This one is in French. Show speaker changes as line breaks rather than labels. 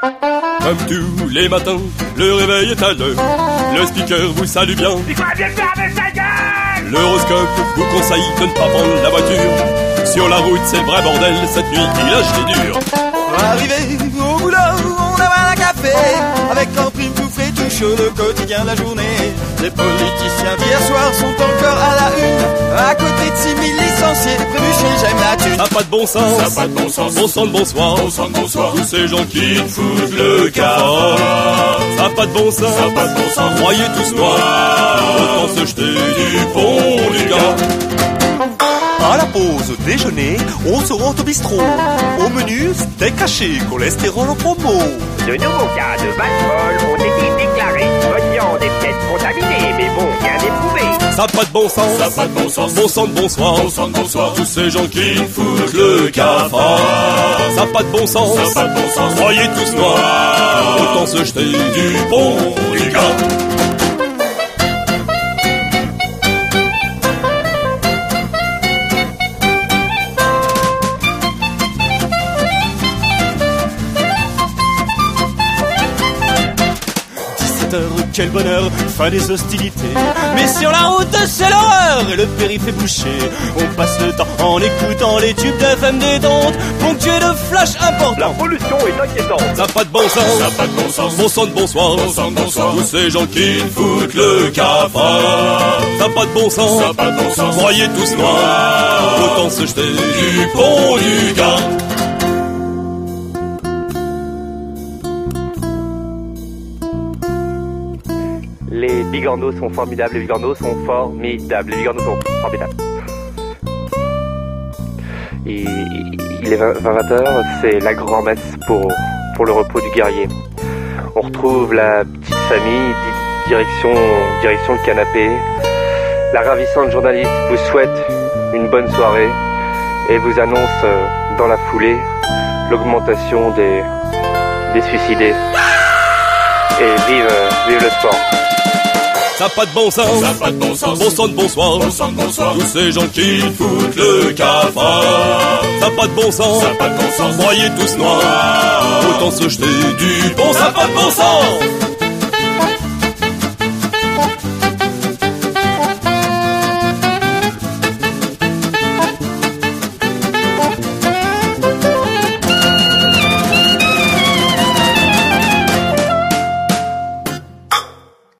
Comme tous les matins, le réveil est à l'heure. Le speaker vous salue bien.
Il faut bien fermer sa gueule
L'horoscope vous conseille de ne pas prendre la voiture. Sur la route, c'est le vrai bordel. Cette nuit, il a jeté dur.
Arrivé au boulot, on a un café Avec en prime tout frais, tout chaud, le quotidien de la journée Les politiciens d'hier soir
Ça a pas de bon sens.
Ça pas de bon sens.
Bon sang de bonsoir.
Bon sang de bonsoir.
Tous ces gens qui foutent le cafard. Ça a pas de bon sens.
Ça pas de bon sens.
Croyez tous noirs. Autant se jeter du pont, les gars.
À la pause déjeuner, on se rend au bistrot. Au menu, steak haché, cholestérol en promo.
De nouveaux cas de vache ont été
Ça a pas de bon sens.
Ça a pas de bon sens.
Bon sang de bonsoir.
Bon sang de bonsoir.
Tous ces gens qui foutent le cafard. Ça a pas de bon sens.
Ça a pas de bon sens.
Croyez tous noirs. Autant se jeter du pont, les gars.
Heures, quel bonheur, fin des hostilités. Mais sur la route, c'est l'horreur et le périph' est bouché. On passe le temps en écoutant les tubes d'FM détente, ponctués de flash
La
importants.
pollution est inquiétante.
Ça pas de bon sens.
Ça pas de bon sens.
Bon sang de bonsoir.
Bon sang de bonsoir.
Tous ces gens qui foutent le cafard. Ça pas de bon sens.
Ça pas de bon sens.
Croyez tous noirs. Autant se jeter du pont du gars.
Sont formidables, les bigandos sont formidables, les bigandos sont formidables. Il, est 20 heures, c'est la grand-messe pour, pour le repos du guerrier. On retrouve la petite famille, di- direction, direction le canapé. La ravissante journaliste vous souhaite une bonne soirée et vous annonce euh, dans la foulée l'augmentation des, des suicidés. Et vive, euh, vive le sport.
Ça a pas de bon sens.
Ça a pas de bon sens.
Bon sang de bonsoir.
Bon sang de bonsoir.
Tous ces gens qui foutent le cafard. Ça a pas de bon sens.
Ça a pas de bon sens.
Croyez tous noirs. Autant se jeter du pont. Ça a pas de bon sens.